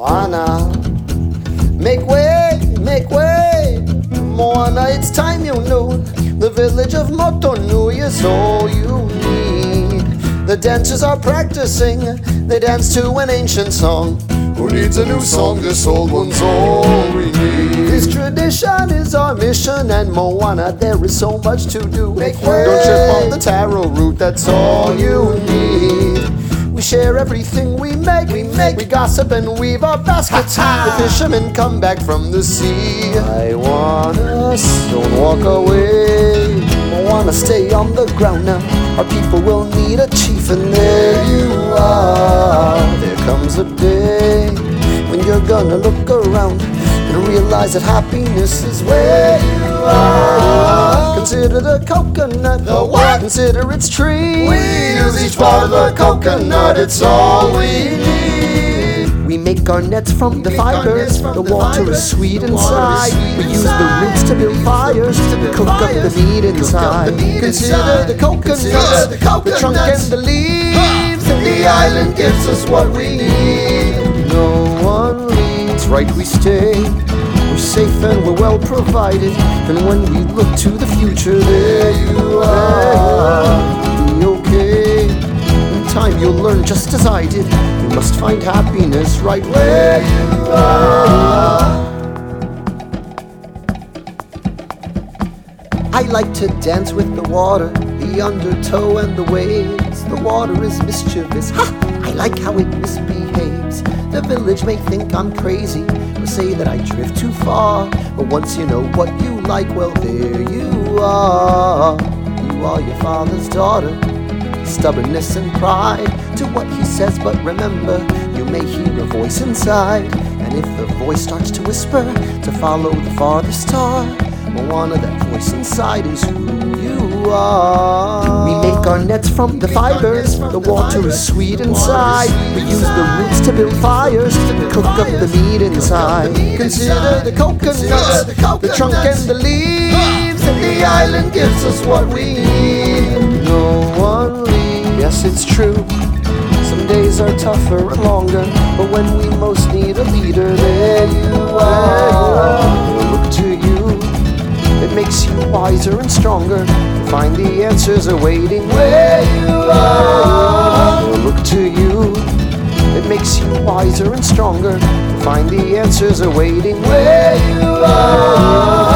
Moana. Make way, make way, Moana, it's time you knew. The village of Motunui is all you need. The dancers are practicing, they dance to an ancient song. Who needs a new song? This old one's all we need. This tradition is our mission, and Moana, there is so much to do. Make way, Don't trip on the taro root, that's all you need. We share everything we make. We make. We gossip and weave our baskets. the fishermen come back from the sea. I want us. Don't walk away. I wanna stay on the ground now. Our people will need a chief, and there you are. There comes a day when you're gonna look around and realize that happiness is where you are. Consider the coconut. The what? Consider its tree. We use each part of the coconut, it's all we need. We make our nets from the fibers. from The the water fibers. is sweet The inside. is sweet We use the roots to build the fires. to build Cook up the meat the inside. Consider inside. the coconuts, Consider the trunk and the leaves. And The island gives us what we need. No one leaves, right we stay. Safe and we're well provided. And when we look to the future, there you are. Be okay. In time you'll learn just as I did. You must find happiness right where you are. I like to dance with the water, the undertow and the waves. The water is mischievous. Ha! I like how it misbehaves. The village may think I'm crazy or say that I drift too far. But once you know what you like, well, there you are. You are your father's daughter. Stubbornness and pride to what he says, but remember, you may hear a voice inside. And if the voice starts to whisper to follow the farthest star, Moana, that voice inside is who you are. We make our nets from the fibers. The water is sweet inside. We use the roots to build fires. To cook up the meat inside. Consider the coconuts, the trunk and the leaves. And the island gives us what we need. No one leaves. Yes, it's true. Some days are tougher and longer, but when we most need a leader, there you are. We'll look to you. It makes you wiser and stronger. Find the answers are waiting where you are. We'll look to you. It makes you wiser and stronger. Find the answers are waiting where you are.